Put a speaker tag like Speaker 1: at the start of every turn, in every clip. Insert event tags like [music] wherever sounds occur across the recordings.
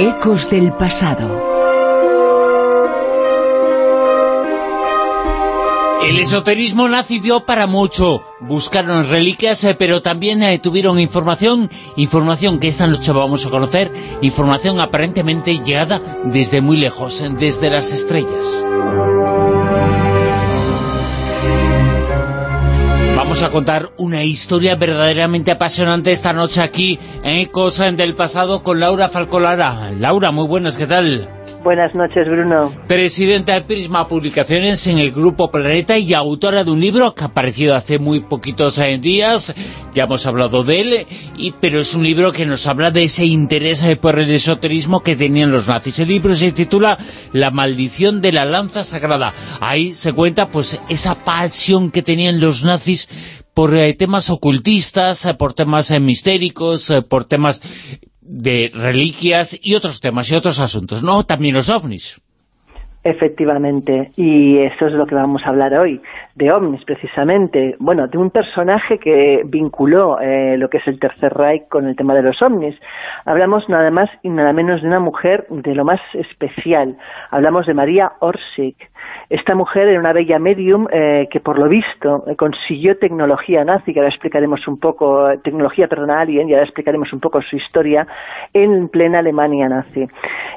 Speaker 1: Ecos del pasado.
Speaker 2: El esoterismo nació para mucho. Buscaron reliquias, eh, pero también eh, tuvieron información, información que esta noche vamos a conocer, información aparentemente llegada desde muy lejos, desde las estrellas. Vamos a contar una historia verdaderamente apasionante esta noche aquí en Ecos del Pasado con Laura Falcolara. Laura, muy buenas, ¿qué tal?
Speaker 3: Buenas noches, Bruno.
Speaker 2: Presidenta de Prisma Publicaciones en el Grupo Planeta y autora de un libro que ha aparecido hace muy poquitos eh, días, ya hemos hablado de él, y, pero es un libro que nos habla de ese interés eh, por el esoterismo que tenían los nazis. El libro se titula La maldición de la lanza sagrada. Ahí se cuenta pues esa pasión que tenían los nazis por eh, temas ocultistas, por temas mistéricos, por temas de reliquias y otros temas y otros asuntos, ¿no? También los ovnis.
Speaker 3: Efectivamente, y eso es lo que vamos a hablar hoy, de ovnis precisamente, bueno, de un personaje que vinculó eh, lo que es el Tercer Reich con el tema de los ovnis. Hablamos nada más y nada menos de una mujer de lo más especial, hablamos de María Orsic, esta mujer era una bella medium eh, que por lo visto consiguió tecnología nazi, que ahora explicaremos un poco, tecnología, perdón, alien, y ahora explicaremos un poco su historia, en plena Alemania nazi.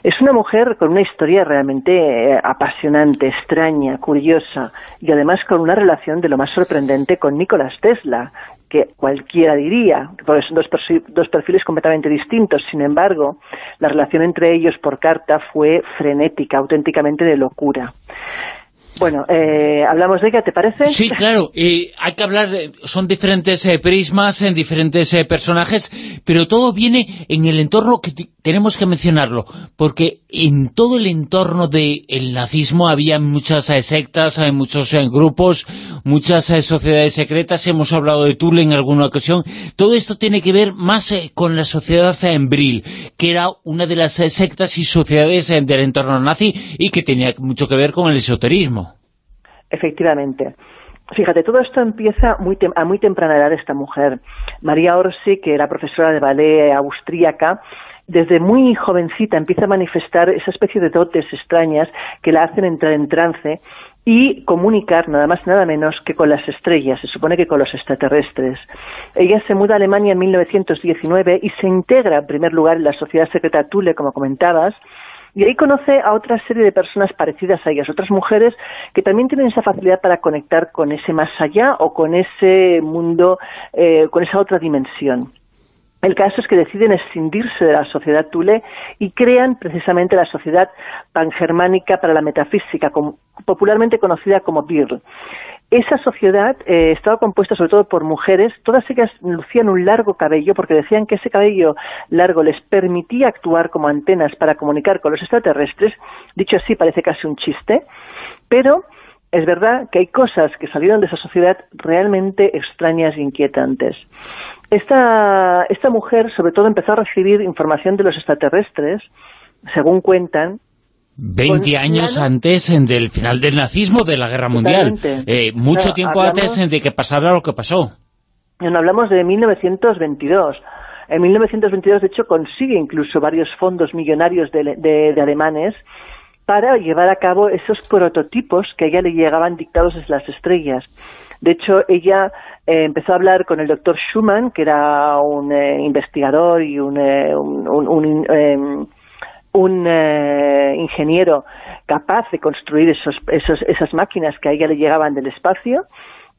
Speaker 3: Es una mujer con una historia realmente eh, apasionante, extraña, curiosa, y además con una relación de lo más sorprendente con Nicolás Tesla, que cualquiera diría, porque son dos, dos, perfiles completamente distintos. Sin embargo, la relación entre ellos por carta fue frenética, auténticamente de locura. Bueno, eh, ¿hablamos de ella, te parece?
Speaker 2: Sí, claro. hay que hablar, son diferentes eh, prismas, en diferentes eh, personajes, pero todo viene en el entorno que tenemos que mencionarlo, porque en todo el entorno del nazismo había muchas sectas, hay muchos grupos, muchas sociedades secretas, hemos hablado de Tule en alguna ocasión. Todo esto tiene que ver más con la sociedad Bril, que era una de las sectas y sociedades del entorno nazi y que tenía mucho que ver con el esoterismo.
Speaker 3: Efectivamente. Fíjate, todo esto empieza muy a muy temprana edad esta mujer. María Orsi, que era profesora de ballet austríaca, desde muy jovencita empieza a manifestar esa especie de dotes extrañas que la hacen entrar en trance y comunicar nada más nada menos que con las estrellas, se supone que con los extraterrestres. Ella se muda a Alemania en 1919 y se integra en primer lugar en la sociedad secreta Thule, como comentabas, y ahí conoce a otra serie de personas parecidas a ellas, otras mujeres que también tienen esa facilidad para conectar con ese más allá o con ese mundo, eh, con esa otra dimensión. El caso es que deciden escindirse de la sociedad Tule y crean precisamente la Sociedad Pangermánica para la Metafísica, popularmente conocida como BIRL. Esa sociedad eh, estaba compuesta sobre todo por mujeres, todas ellas lucían un largo cabello porque decían que ese cabello largo les permitía actuar como antenas para comunicar con los extraterrestres, dicho así parece casi un chiste, pero es verdad que hay cosas que salieron de esa sociedad realmente extrañas e inquietantes. Esta, esta mujer sobre todo empezó a recibir información de los extraterrestres, según cuentan,
Speaker 2: 20 años antes del final del nazismo, de la guerra mundial. Eh, mucho tiempo antes de que pasara lo que pasó.
Speaker 3: No, hablamos de 1922. En 1922, de hecho, consigue incluso varios fondos millonarios de, alemanes para llevar a cabo esos prototipos que a ella le llegaban dictados desde las estrellas. De hecho, ella eh, empezó a hablar con el doctor Schumann, que era un eh, investigador y un, un em, un eh, ingeniero capaz de construir esos, esos, esas máquinas que a ella le llegaban del espacio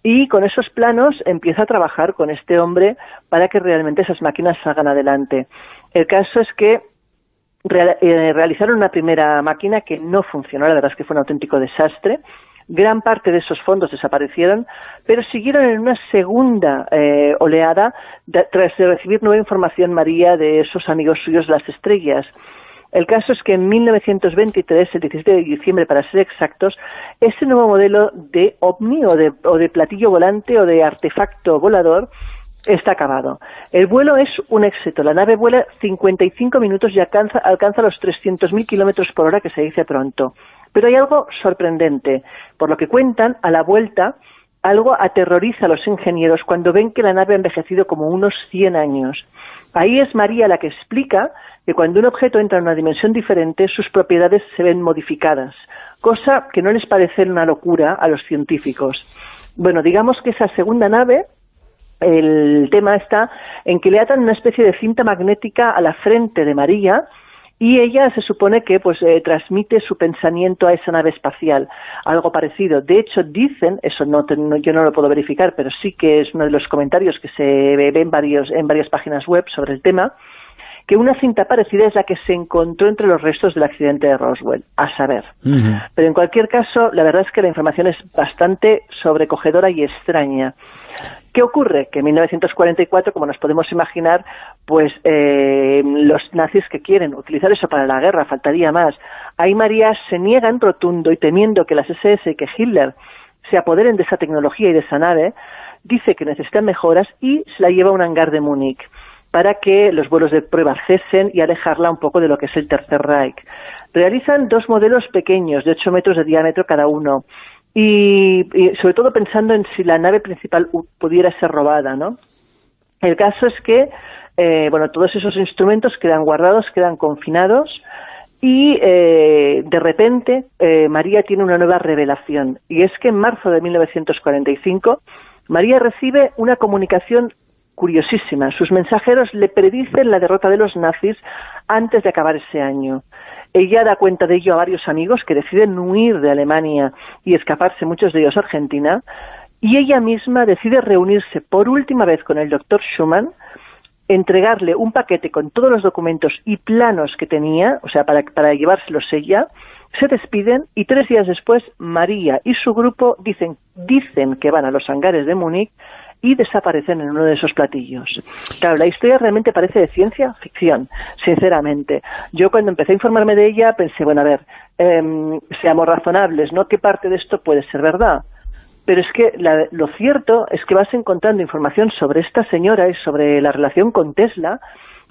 Speaker 3: y con esos planos empieza a trabajar con este hombre para que realmente esas máquinas salgan adelante. El caso es que eh, realizaron una primera máquina que no funcionó, la verdad es que fue un auténtico desastre, gran parte de esos fondos desaparecieron, pero siguieron en una segunda eh, oleada tras recibir nueva información, María, de esos amigos suyos las estrellas. El caso es que en 1923, el 17 de diciembre para ser exactos, ese nuevo modelo de ovni o de, o de platillo volante o de artefacto volador está acabado. El vuelo es un éxito. La nave vuela 55 minutos y alcanza, alcanza los 300.000 kilómetros por hora, que se dice pronto. Pero hay algo sorprendente. Por lo que cuentan, a la vuelta algo aterroriza a los ingenieros cuando ven que la nave ha envejecido como unos 100 años. Ahí es María la que explica que cuando un objeto entra en una dimensión diferente, sus propiedades se ven modificadas, cosa que no les parece una locura a los científicos. Bueno, digamos que esa segunda nave, el tema está en que le atan una especie de cinta magnética a la frente de María, y ella se supone que pues eh, transmite su pensamiento a esa nave espacial, algo parecido. De hecho, dicen, eso no, yo no lo puedo verificar, pero sí que es uno de los comentarios que se ve en, varios, en varias páginas web sobre el tema, que una cinta parecida es la que se encontró entre los restos del accidente de Roswell, a saber. Pero en cualquier caso, la verdad es que la información es bastante sobrecogedora y extraña. ¿Qué ocurre? Que en 1944, como nos podemos imaginar, pues eh, los nazis que quieren utilizar eso para la guerra, faltaría más. Ahí María se niegan rotundo y temiendo que las SS y que Hitler se apoderen de esa tecnología y de esa nave, dice que necesitan mejoras y se la lleva a un hangar de Múnich para que los vuelos de prueba cesen y alejarla un poco de lo que es el Tercer Reich. Realizan dos modelos pequeños, de 8 metros de diámetro cada uno, y, sobre todo pensando en si la nave principal pudiera ser robada, ¿no? El caso es que, eh, bueno, todos esos instrumentos quedan guardados, quedan confinados, y eh, de repente eh, María tiene una nueva revelación, y es que en marzo de 1945 María recibe una comunicación curiosísima. Sus mensajeros le predicen la derrota de los nazis antes de acabar ese año. Ella da cuenta de ello a varios amigos que deciden huir de Alemania y escaparse, muchos de ellos a Argentina, y ella misma decide reunirse por última vez con el doctor Schumann, entregarle un paquete con todos los documentos y planos que tenía, o sea, para, para llevárselos ella, se despiden y tres días después María y su grupo dicen, dicen que van a los hangares de Múnich y desaparecen en uno de esos platillos. Claro, la historia realmente parece de ciencia ficción, sinceramente. Yo cuando empecé a informarme de ella pensé, bueno, a ver, em, seamos razonables, ¿no? ¿Qué parte de esto puede ser verdad? Pero es que lo cierto es que vas encontrando información sobre esta señora y sobre la relación con Tesla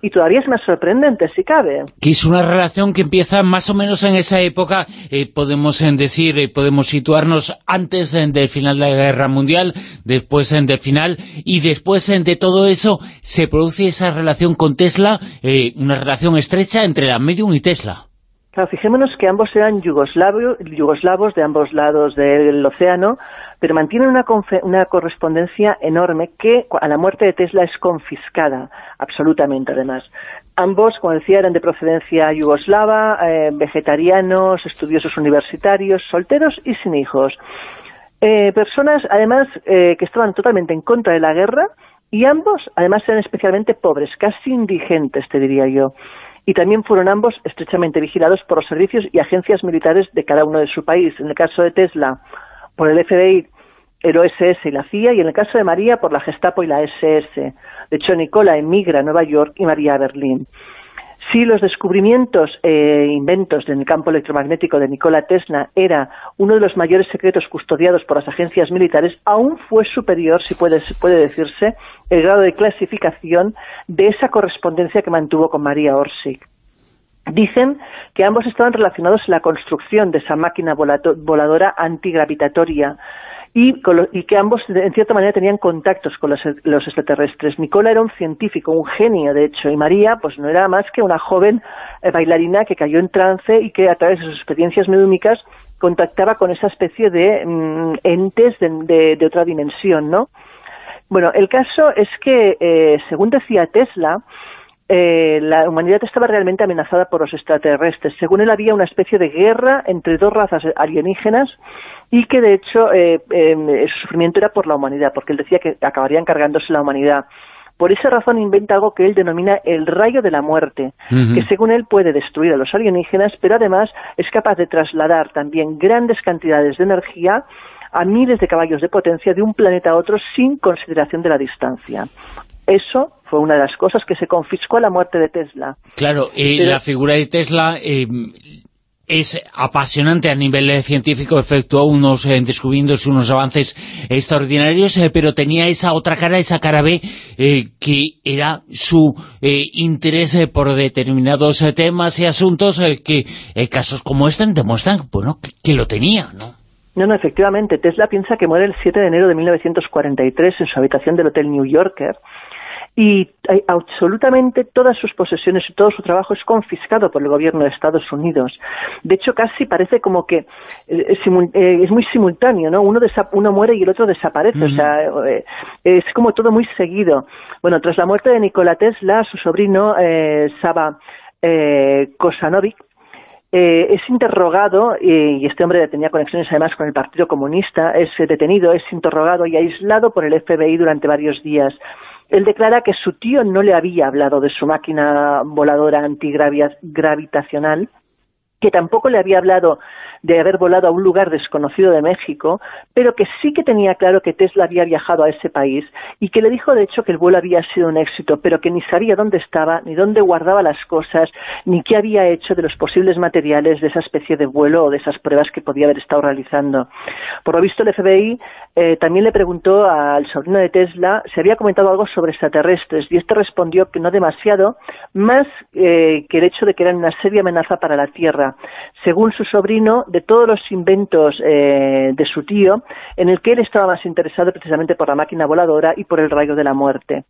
Speaker 3: y todavía es más sorprendente, si cabe.
Speaker 2: Que es una relación que empieza más o menos en esa época, eh, podemos eh, decir, eh, podemos situarnos antes del final de la Guerra Mundial, después del final, y después de todo eso se produce esa relación con Tesla, una relación estrecha entre la Medium y Tesla.
Speaker 3: Claro, fijémonos que ambos eran yugoslavos de ambos lados del océano, pero mantienen una, una, correspondencia enorme que a la muerte de Tesla es confiscada, absolutamente además. Ambos, como decía, eran de procedencia yugoslava, eh, vegetarianos, estudiosos universitarios, solteros y sin hijos. Eh, personas, además, eh, que estaban totalmente en contra de la guerra, y ambos, además, eran especialmente pobres, casi indigentes, te diría yo y también fueron ambos estrechamente vigilados por los servicios y agencias militares de cada uno de su país. En el caso de Tesla, por el FBI, el OSS y la CIA, y en el caso de María, por la Gestapo y la SS. De hecho, Nicola emigra a Nueva York y María a Berlín. Si los descubrimientos e inventos en el campo electromagnético de Nikola Tesla era uno de los mayores secretos custodiados por las agencias militares, aún fue superior, si puede, puede decirse, el grado de clasificación de esa correspondencia que mantuvo con María Orsic. Dicen que ambos estaban relacionados en la construcción de esa máquina voladora antigravitatoria y, que ambos, en cierta manera, tenían contactos con los, extraterrestres. Nicola era un científico, un genio, de hecho, y María, pues no era más que una joven eh, bailarina que cayó en trance y que, a través de sus experiencias medúmicas, contactaba con esa especie de mm, entes de, otra dimensión, ¿no? Bueno, el caso es que, eh, según decía Tesla, eh, la humanidad estaba realmente amenazada por los extraterrestres. Según él, había una especie de guerra entre dos razas alienígenas y que de hecho eh, eh, su sufrimiento era por la humanidad, porque él decía que acabarían cargándose la humanidad. Por esa razón inventa algo que él denomina el rayo de la muerte, que según él puede destruir a los alienígenas, pero además es capaz de trasladar también grandes cantidades de energía a miles de caballos de potencia de un planeta a otro sin consideración de la distancia. Eso fue una de las cosas que se confiscó a la muerte de Tesla.
Speaker 2: Claro, y la figura de Tesla eh, es apasionante a nivel eh, científico, efectuó unos eh, unos avances extraordinarios, eh, pero tenía esa otra cara, esa cara B, que era su interés por determinados temas y asuntos que casos como este demuestran bueno, que, lo tenía, ¿no?
Speaker 3: No, no, efectivamente. Tesla piensa que muere el 7 de enero de 1943 en su habitación del Hotel New Yorker y eh, absolutamente todas sus posesiones y todo su trabajo es confiscado por el gobierno de Estados Unidos. De hecho, casi parece como que eh, eh, es muy simultáneo, ¿no? Uno, uno muere y el otro desaparece, o sea, es como todo muy seguido. Bueno, tras la muerte de Nikola Tesla, su sobrino Saba Kosanovic, es interrogado, y este hombre tenía conexiones además con el Partido Comunista, es detenido, es interrogado y aislado por el FBI durante varios días. Él declara que su tío no le había hablado de su máquina voladora antigravitacional, que tampoco le había hablado de haber volado a un lugar desconocido de México, pero que sí que tenía claro que Tesla había viajado a ese país y que le dijo de hecho que el vuelo había sido un éxito, pero que ni sabía dónde estaba, ni dónde guardaba las cosas, ni qué había hecho de los posibles materiales de esa especie de vuelo o de esas pruebas que podía haber estado realizando. Por lo visto el FBI eh, también le preguntó al sobrino de Tesla si había comentado algo sobre extraterrestres y este respondió que no demasiado, más eh, que el hecho de que eran una seria amenaza para la Tierra. Según su sobrino, de todos los inventos eh, de su tío, en el que él estaba más interesado precisamente por la máquina voladora y por el rayo de la muerte.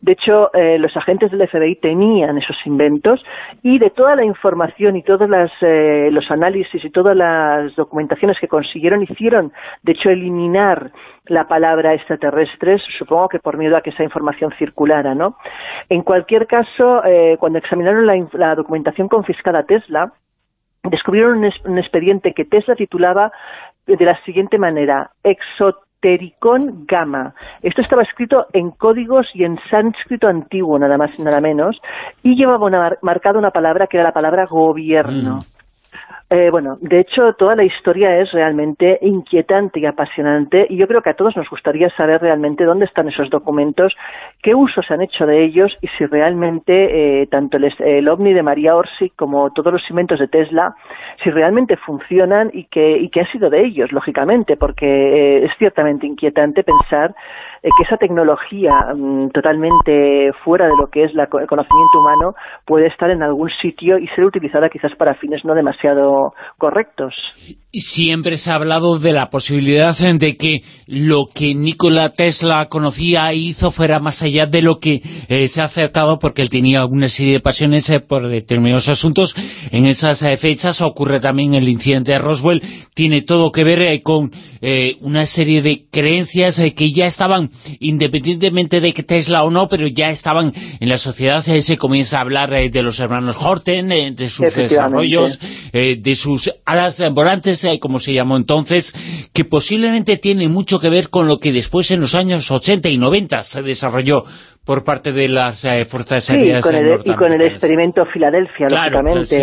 Speaker 3: De hecho, eh, los agentes del FBI tenían esos inventos y de toda la información y todos eh, los análisis y todas las documentaciones que consiguieron hicieron, de hecho, eliminar la palabra extraterrestres, supongo que por miedo a que esa información circulara, ¿no? En cualquier caso, cuando examinaron la, la documentación confiscada a Tesla, descubrieron un, expediente que Tesla titulaba de la siguiente manera, Exotericón Gamma. Esto estaba escrito en códigos y en sánscrito antiguo, nada más y nada menos, y llevaba una, marcada una palabra que era la palabra gobierno. Mm. Eh, bueno, de hecho, toda la historia es realmente inquietante y apasionante y yo creo que a todos nos gustaría saber realmente dónde están esos documentos, qué usos se han hecho de ellos y si realmente eh, tanto el, OVNI de María Orsi como todos los inventos de Tesla, si realmente funcionan y qué y ha sido de ellos, lógicamente, porque eh, es ciertamente inquietante pensar que esa tecnología mm, totalmente fuera de lo que es el conocimiento humano puede estar en algún sitio y ser utilizada quizás para fines no demasiado correctos.
Speaker 2: Siempre se ha hablado de la posibilidad de que lo que Nikola Tesla conocía e hizo fuera más allá de lo que eh, se ha acertado porque él tenía una serie de pasiones eh, por determinados asuntos. En esas eh, fechas ocurre también el incidente de Roswell. Tiene todo que ver con una serie de creencias que ya estaban, independientemente de que Tesla o no, pero ya estaban en la sociedad. se comienza a hablar de los hermanos Horten, de sus desarrollos, de sus alas volantes como se llamó entonces, que posiblemente tiene mucho que ver con lo que después en los años 80 y 90 se desarrolló por parte de las eh, fuerzas aéreas
Speaker 3: con el, y con el experimento Filadelfia, lógicamente.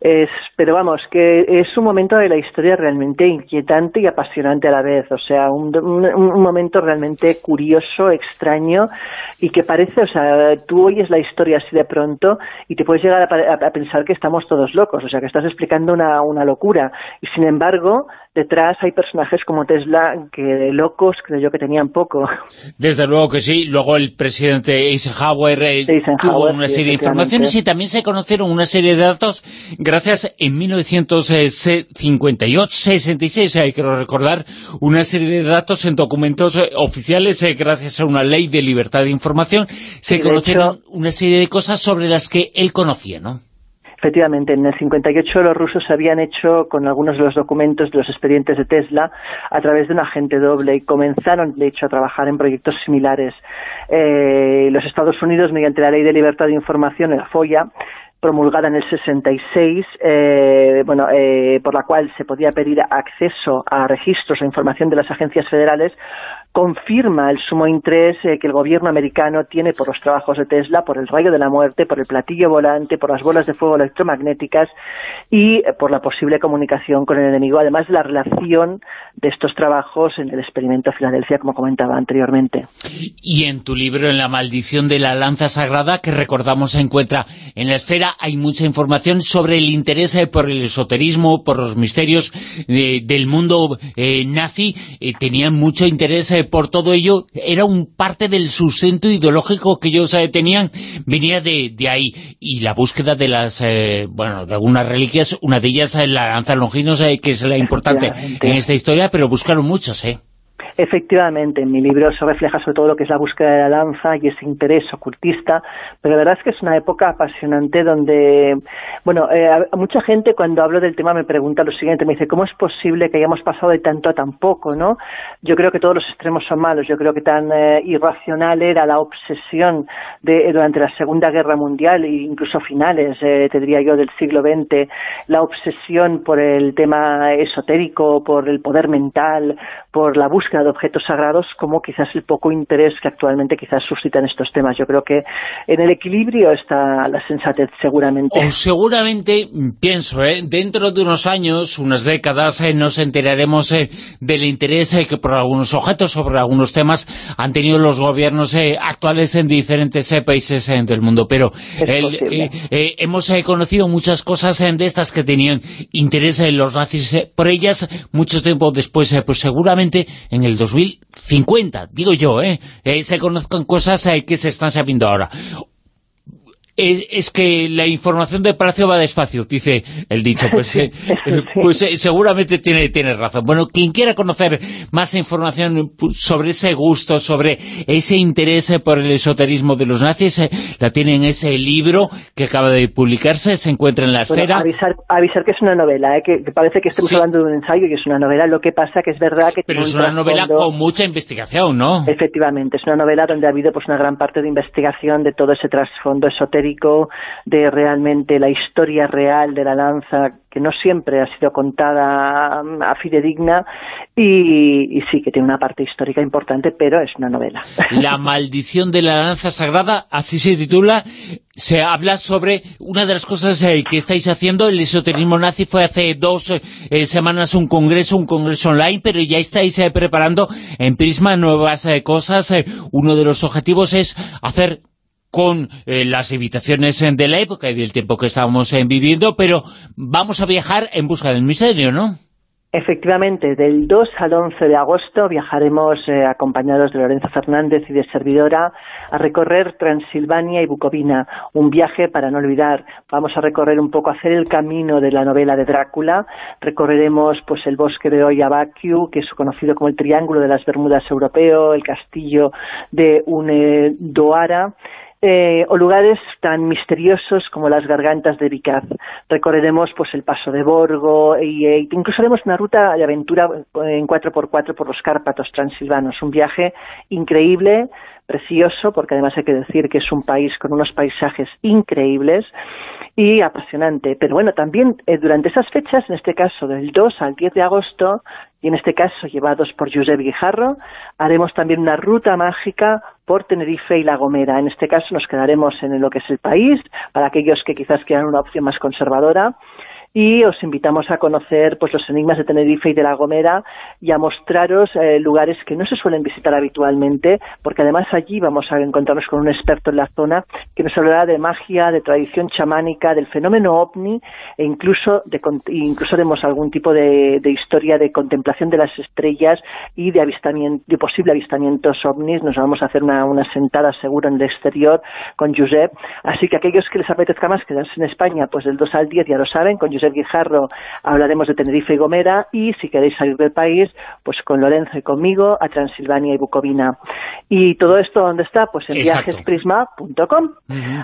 Speaker 3: Es, pero vamos, que es un momento de la historia realmente inquietante y apasionante a la vez. O sea, un, momento realmente curioso, extraño y que parece, o sea, tú oyes la historia así de pronto y te puedes llegar a, pensar que estamos todos locos, o sea, que estás explicando una, una locura. Y sin embargo, detrás hay personajes como Tesla que de locos creo yo que tenían poco.
Speaker 2: Desde luego que sí. Luego el presidente Eisenhower, eh, tuvo una serie de informaciones y también se conocieron una serie de datos gracias en 1958, 66, hay que recordar, una serie de datos en documentos eh, oficiales eh, gracias a una ley de libertad de información. Se conocieron una serie de cosas sobre las que él conocía, ¿no?
Speaker 3: Efectivamente, en el 58 los rusos habían hecho con algunos de los documentos de los expedientes de Tesla a través de un agente doble y comenzaron, de hecho, a trabajar en proyectos similares. Eh, los Estados Unidos, mediante la Ley de Libertad de Información, la FOIA, promulgada en el 66, eh, bueno, eh, por la cual se podía pedir acceso a registros o información de las agencias federales, confirma el sumo interés eh, que el gobierno americano tiene por los trabajos de Tesla, por el rayo de la muerte, por el platillo volante, por las bolas de fuego electromagnéticas y eh, por la posible comunicación con el enemigo, además de la relación de estos trabajos en el experimento Filadelfia, como comentaba anteriormente.
Speaker 2: Y en tu libro, En la maldición de la lanza sagrada, que recordamos se encuentra en la esfera, hay mucha información sobre el interés eh, por el esoterismo, por los misterios del mundo nazi, tenían mucho interés por todo ello, era un parte del sustento ideológico que ellos tenían, venía de, de, ahí. Y la búsqueda de las, bueno, de algunas reliquias, una de ellas es la lanza longinos, que es la importante en esta historia, pero buscaron muchos, ¿eh?
Speaker 3: Efectivamente, en mi libro se refleja sobre todo lo que es la búsqueda de la lanza y ese interés ocultista, pero la verdad es que es una época apasionante donde, bueno, eh, mucha gente cuando hablo del tema me pregunta lo siguiente, me dice, ¿cómo es posible que hayamos pasado de tanto a tan poco, no? Yo creo que todos los extremos son malos, yo creo que tan eh, irracional era la obsesión de, durante la Segunda Guerra Mundial e incluso finales, eh, te diría yo, del siglo XX, la obsesión por el tema esotérico, por el poder mental, por la búsqueda de objetos sagrados como quizás el poco interés que actualmente quizás suscitan estos temas. Yo creo que en el equilibrio está la sensatez seguramente.
Speaker 2: O seguramente, pienso, ¿eh? dentro de unos años, unas décadas, eh, nos enteraremos eh, del interés que por algunos objetos o por algunos temas han tenido los gobiernos actuales en diferentes países del mundo. Pero hemos conocido muchas cosas de estas que tenían interés en los nazis por ellas mucho tiempo después, pues seguramente en el 2050, digo yo, ¿eh? eh se conozcan cosas eh, que se están sabiendo ahora es que la información del Palacio va despacio, dice el dicho. [laughs] Pues, eh, [laughs] pues eh, seguramente tiene, tiene razón. Bueno, quien quiera conocer más información sobre ese gusto, sobre ese interés eh, por el esoterismo de los nazis, la tiene en ese libro que acaba de publicarse, se encuentra en la esfera.
Speaker 3: Avisar, avisar que es una novela, que, parece que estamos hablando de un ensayo y es una novela, lo que pasa que es verdad que...
Speaker 2: Pero es una novela con mucha investigación, ¿no?
Speaker 3: Efectivamente, es una novela donde ha habido pues una gran parte de investigación de todo ese trasfondo esotérico de realmente la historia real de la lanza, que no siempre ha sido contada mm, a fidedigna, y, y sí que tiene una parte histórica importante, pero es una novela. [laughs]
Speaker 2: La maldición de la lanza sagrada, así se titula, se habla sobre una de las cosas eh, que estáis haciendo, el esoterismo nazi fue hace dos eh, semanas un congreso, un congreso online, pero ya estáis eh, preparando en Prisma nuevas cosas. uno de los objetivos es hacer con eh, las invitaciones eh, de la época y del tiempo que estábamos eh, viviendo, pero vamos a viajar en busca del misterio, ¿no?
Speaker 3: Efectivamente, del 2 al 11 de agosto viajaremos acompañados de Lorenzo Fernández y de servidora a recorrer Transilvania y Bucovina, un viaje para no olvidar. Vamos a recorrer un poco, hacer el camino de la novela de Drácula, recorreremos pues el bosque de Oyabakiu, que es conocido como el Triángulo de las Bermudas Europeo, el castillo de Unedoara, eh, o lugares tan misteriosos como las gargantas de Vicaz. Recorreremos pues el Paso de Borgo e incluso haremos una ruta de aventura en 4x4 por los Cárpatos transilvanos, un viaje increíble, precioso, porque además hay que decir que es un país con unos paisajes increíbles y apasionante. Pero bueno, también eh, durante esas fechas, en este caso del 2 al 10 de agosto, y en este caso llevados por Josep Guijarro, haremos también una ruta mágica por Tenerife y La Gomera. En este caso nos quedaremos en lo que es el país, para aquellos que quizás quieran una opción más conservadora, y os invitamos a conocer pues los enigmas de Tenerife y de La Gomera y a mostraros eh, lugares que no se suelen visitar habitualmente, porque además allí vamos a encontrarnos con un experto en la zona que nos hablará de magia, de tradición chamánica, del fenómeno ovni e incluso de, incluso haremos algún tipo de, historia de contemplación de las estrellas y de avistamiento, de posible avistamientos ovnis. Nos vamos a hacer una, sentada seguro en el exterior con Josep. Así que aquellos que les apetezca más quedarse en España, pues del 2 al 10 ya lo saben, con Josep Guijarro hablaremos de Tenerife y Gomera y si queréis salir del país, pues con Lorenzo y conmigo a Transilvania y Bucovina. Y todo esto, ¿dónde está? Pues en viajesprisma.com.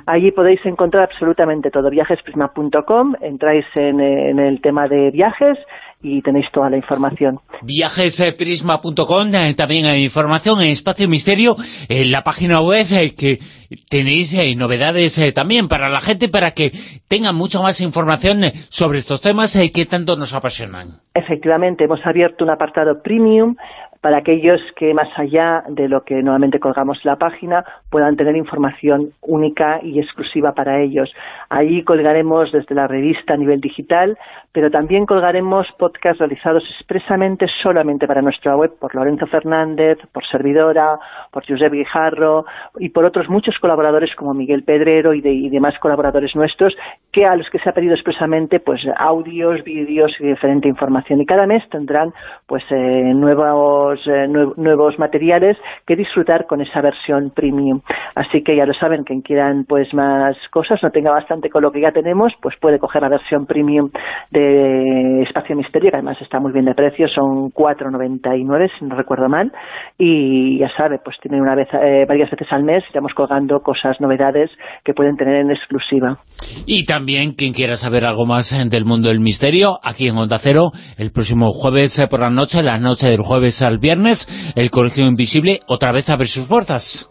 Speaker 3: Allí podéis encontrar absolutamente todo, viajesprisma.com, entráis en, en el tema de viajes y tenéis toda la información.
Speaker 2: Viajesprisma.com, eh, también hay información en Espacio Misterio, en la página web eh, que tenéis eh, novedades también para la gente, para que tengan mucha más información sobre estos temas que tanto nos apasionan.
Speaker 3: Efectivamente, hemos abierto un apartado premium para aquellos que más allá de lo que normalmente colgamos en la página puedan tener información única y exclusiva para ellos. Allí colgaremos desde la revista a nivel digital, pero también colgaremos podcasts realizados expresamente solamente para nuestra web por Lorenzo Fernández, por Servidora, por Josep Guijarro y por otros muchos colaboradores como Miguel Pedrero y, demás colaboradores nuestros que a los que se ha pedido expresamente pues audios, vídeos y diferente información. Y cada mes tendrán pues eh, nuevos nuevos, eh, nuevos materiales que disfrutar con esa versión premium. Así que ya lo saben, quien quieran pues más cosas, no tenga bastante con lo que ya tenemos, pues puede coger la versión premium de Espacio Misterio, que además está muy bien de precio, son 4,99 si no recuerdo mal, y ya sabe, pues tiene una vez, eh, varias veces al mes, estamos colgando cosas, novedades que pueden tener en exclusiva.
Speaker 2: Y también, quien quiera saber algo más del mundo del misterio, aquí en Onda Cero, el próximo jueves por la noche, la noche del jueves al viernes, el Colegio Invisible otra vez abre sus puertas.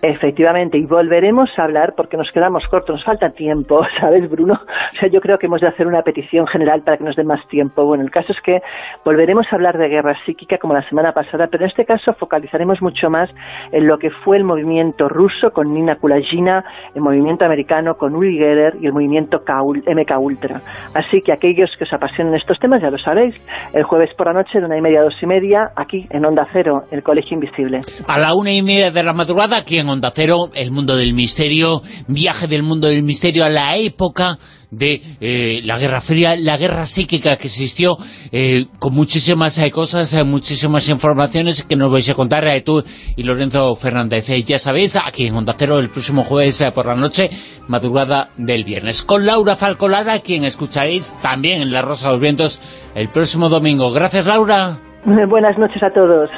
Speaker 3: Efectivamente, y volveremos a hablar porque nos quedamos cortos, nos falta tiempo, [laughs] ¿sabes, Bruno? O sea, yo creo que hemos de hacer una petición general para que nos den más tiempo. Bueno, el caso es que volveremos a hablar de guerra psíquica como la semana pasada, pero en este caso focalizaremos mucho más en lo que fue el movimiento ruso con Nina Kulagina, el movimiento americano con Uri Geller y el movimiento MK Ultra. Así que aquellos que os apasionen estos temas, ya lo sabéis, el jueves por la noche de una y media a dos y media, aquí en Onda Cero, el Colegio Invisible.
Speaker 2: A la una y media de la madrugada, aquí en Onda Cero, el mundo del misterio, viaje del mundo del misterio a la época de eh, la Guerra Fría, la guerra psíquica que existió, eh, con muchísimas eh, cosas, muchísimas informaciones que nos vais a contar tú y Lorenzo Fernández. ya sabéis, aquí en Onda Cero el próximo jueves por la noche, madrugada del viernes. Con Laura Falcolara, quien escucharéis también en La Rosa de los Vientos el próximo domingo. Gracias, Laura. [laughs]
Speaker 3: Buenas noches a todos.